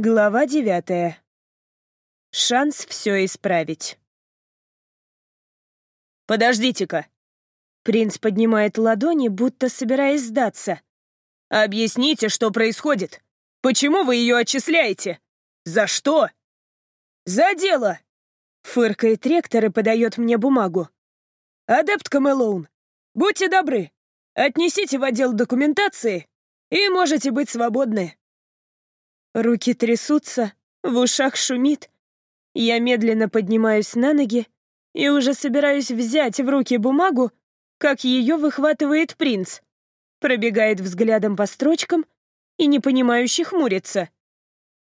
Глава девятая. Шанс все исправить. «Подождите-ка!» Принц поднимает ладони, будто собираясь сдаться. «Объясните, что происходит. Почему вы ее отчисляете? За что?» «За дело!» Фыркает ректор и подает мне бумагу. «Адептка Мэлоун, будьте добры, отнесите в отдел документации и можете быть свободны». Руки трясутся, в ушах шумит. Я медленно поднимаюсь на ноги и уже собираюсь взять в руки бумагу, как ее выхватывает принц. Пробегает взглядом по строчкам и непонимающе хмурится.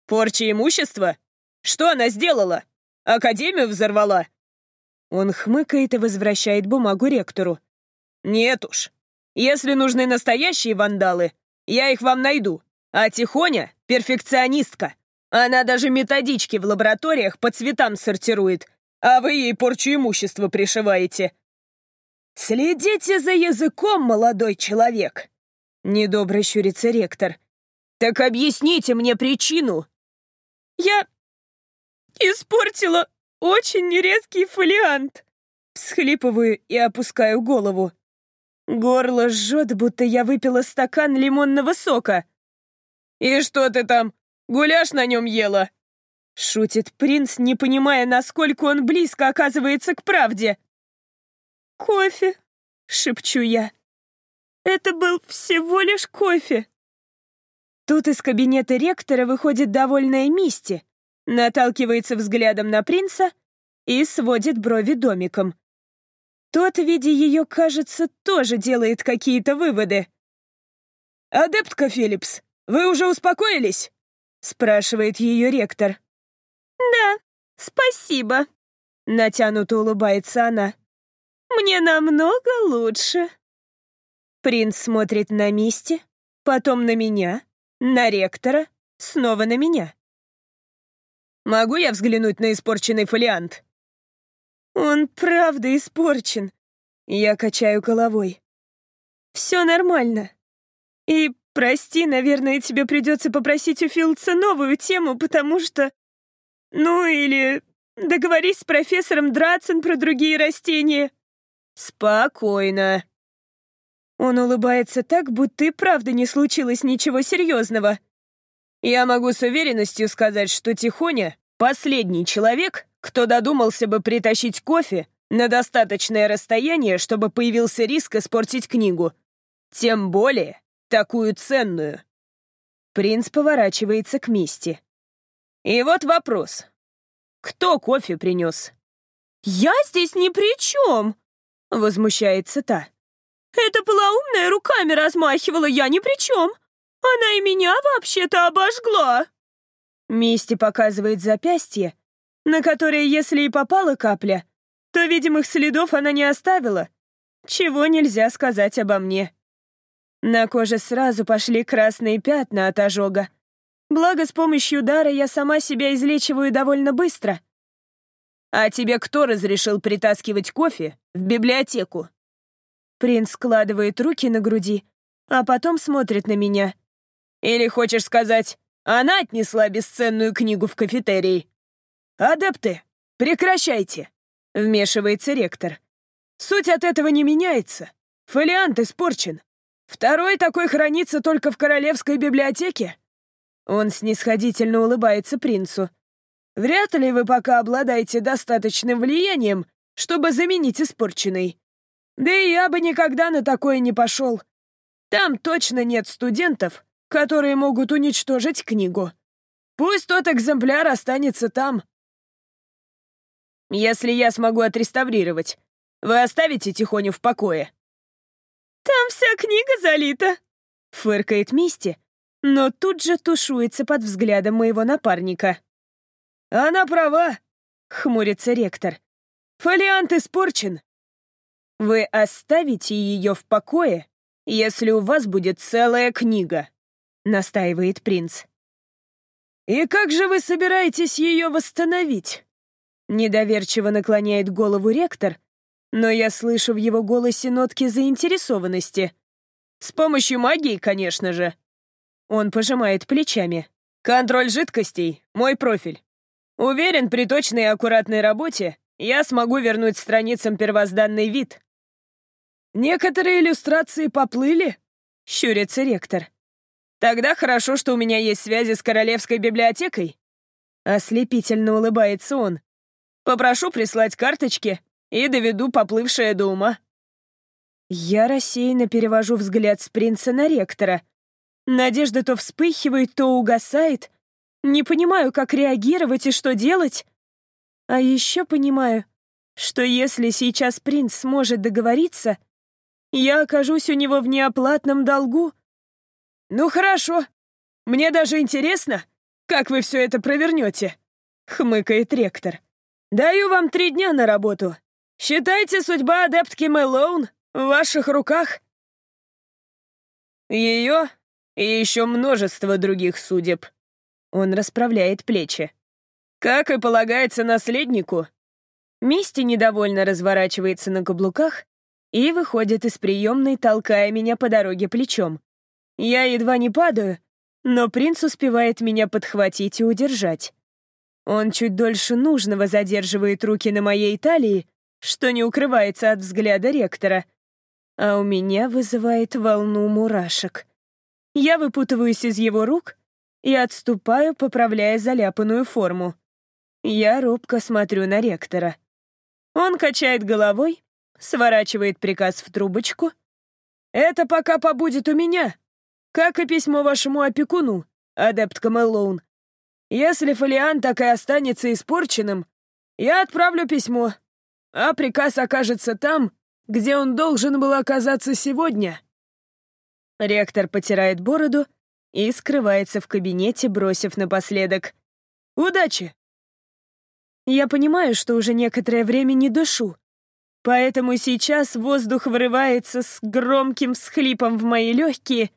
«Порча имущества? Что она сделала? Академию взорвала?» Он хмыкает и возвращает бумагу ректору. «Нет уж. Если нужны настоящие вандалы, я их вам найду. А Тихоня — перфекционистка. Она даже методички в лабораториях по цветам сортирует, а вы ей порчу имущества пришиваете. «Следите за языком, молодой человек!» Недобро щурится ректор. «Так объясните мне причину!» «Я испортила очень редкий фолиант!» Всхлипываю и опускаю голову. Горло жжет, будто я выпила стакан лимонного сока. «И что ты там, гуляш на нем ела?» Шутит принц, не понимая, насколько он близко оказывается к правде. «Кофе», — шепчу я. «Это был всего лишь кофе». Тут из кабинета ректора выходит довольная Мисти, наталкивается взглядом на принца и сводит брови домиком. Тот, видя ее, кажется, тоже делает какие-то выводы. «Адептка Филлипс, вы уже успокоились?» — спрашивает ее ректор. «Да, спасибо», — натянуто улыбается она. «Мне намного лучше». Принц смотрит на Мисти, потом на меня, на ректора, снова на меня. «Могу я взглянуть на испорченный фолиант?» «Он правда испорчен», — я качаю головой. «Все нормально. И Прости, наверное, тебе придется попросить у Филдса новую тему, потому что... Ну, или договорись с профессором Драцен про другие растения. Спокойно. Он улыбается так, будто и правда не случилось ничего серьезного. Я могу с уверенностью сказать, что Тихоня — последний человек, кто додумался бы притащить кофе на достаточное расстояние, чтобы появился риск испортить книгу. Тем более, такую ценную?» Принц поворачивается к Мисти. «И вот вопрос. Кто кофе принес?» «Я здесь ни при чем!» — возмущается та. «Это полоумная руками размахивала, я ни при чем! Она и меня вообще-то обожгла!» Мисти показывает запястье, на которое, если и попала капля, то видимых следов она не оставила, чего нельзя сказать обо мне. На коже сразу пошли красные пятна от ожога. Благо, с помощью дара я сама себя излечиваю довольно быстро. «А тебе кто разрешил притаскивать кофе в библиотеку?» Принц складывает руки на груди, а потом смотрит на меня. «Или хочешь сказать, она отнесла бесценную книгу в кафетерий?» «Адепты, прекращайте!» — вмешивается ректор. «Суть от этого не меняется. Фолиант испорчен. Второй такой хранится только в королевской библиотеке?» Он снисходительно улыбается принцу. «Вряд ли вы пока обладаете достаточным влиянием, чтобы заменить испорченный. Да и я бы никогда на такое не пошел. Там точно нет студентов, которые могут уничтожить книгу. Пусть тот экземпляр останется там. Если я смогу отреставрировать, вы оставите Тихоню в покое?» «Там вся книга залита!» — фыркает Мисти, но тут же тушуется под взглядом моего напарника. «Она права!» — хмурится ректор. «Фолиант испорчен!» «Вы оставите ее в покое, если у вас будет целая книга», — настаивает принц. «И как же вы собираетесь ее восстановить?» Недоверчиво наклоняет голову ректор, но я слышу в его голосе нотки заинтересованности. С помощью магии, конечно же. Он пожимает плечами. Контроль жидкостей — мой профиль. Уверен, при точной и аккуратной работе я смогу вернуть страницам первозданный вид. Некоторые иллюстрации поплыли, — щурится ректор. Тогда хорошо, что у меня есть связи с Королевской библиотекой. Ослепительно улыбается он. Попрошу прислать карточки и доведу поплывшее до ума. Я рассеянно перевожу взгляд с принца на ректора. Надежда то вспыхивает, то угасает. Не понимаю, как реагировать и что делать. А еще понимаю, что если сейчас принц сможет договориться, я окажусь у него в неоплатном долгу. Ну хорошо, мне даже интересно, как вы все это провернете, хмыкает ректор. Даю вам три дня на работу. Считайте судьба адептки Мэлоун в ваших руках. Ее и еще множество других судеб. Он расправляет плечи. Как и полагается наследнику. Мисти недовольно разворачивается на каблуках и выходит из приемной, толкая меня по дороге плечом. Я едва не падаю, но принц успевает меня подхватить и удержать. Он чуть дольше нужного задерживает руки на моей талии, что не укрывается от взгляда ректора, а у меня вызывает волну мурашек. Я выпутываюсь из его рук и отступаю, поправляя заляпанную форму. Я робко смотрю на ректора. Он качает головой, сворачивает приказ в трубочку. «Это пока побудет у меня, как и письмо вашему опекуну, адепт Камеллоун. Если фолиант так и останется испорченным, я отправлю письмо, а приказ окажется там, где он должен был оказаться сегодня». Ректор потирает бороду и скрывается в кабинете, бросив напоследок. «Удачи!» Я понимаю, что уже некоторое время не дышу, поэтому сейчас воздух вырывается с громким всхлипом в мои легкие,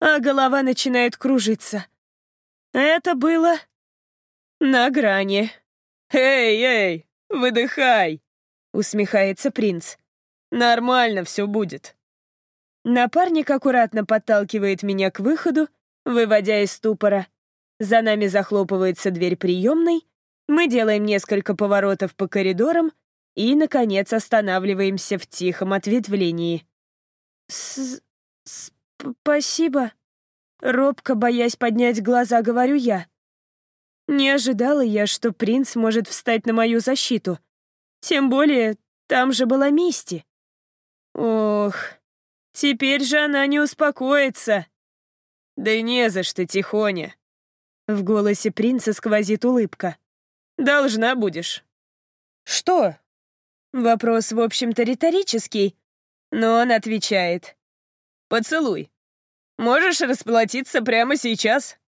а голова начинает кружиться. Это было на грани. «Эй, эй, выдыхай!» — усмехается принц. «Нормально все будет». Напарник аккуратно подталкивает меня к выходу, выводя из ступора. За нами захлопывается дверь приемной, мы делаем несколько поворотов по коридорам и, наконец, останавливаемся в тихом ответвлении. С «Спасибо», — робко, боясь поднять глаза, говорю я. Не ожидала я, что принц может встать на мою защиту. Тем более, там же была Мисти. Ох, теперь же она не успокоится. Да не за что, Тихоня. В голосе принца сквозит улыбка. Должна будешь. Что? Вопрос, в общем-то, риторический, но он отвечает. Поцелуй. Можешь расплатиться прямо сейчас?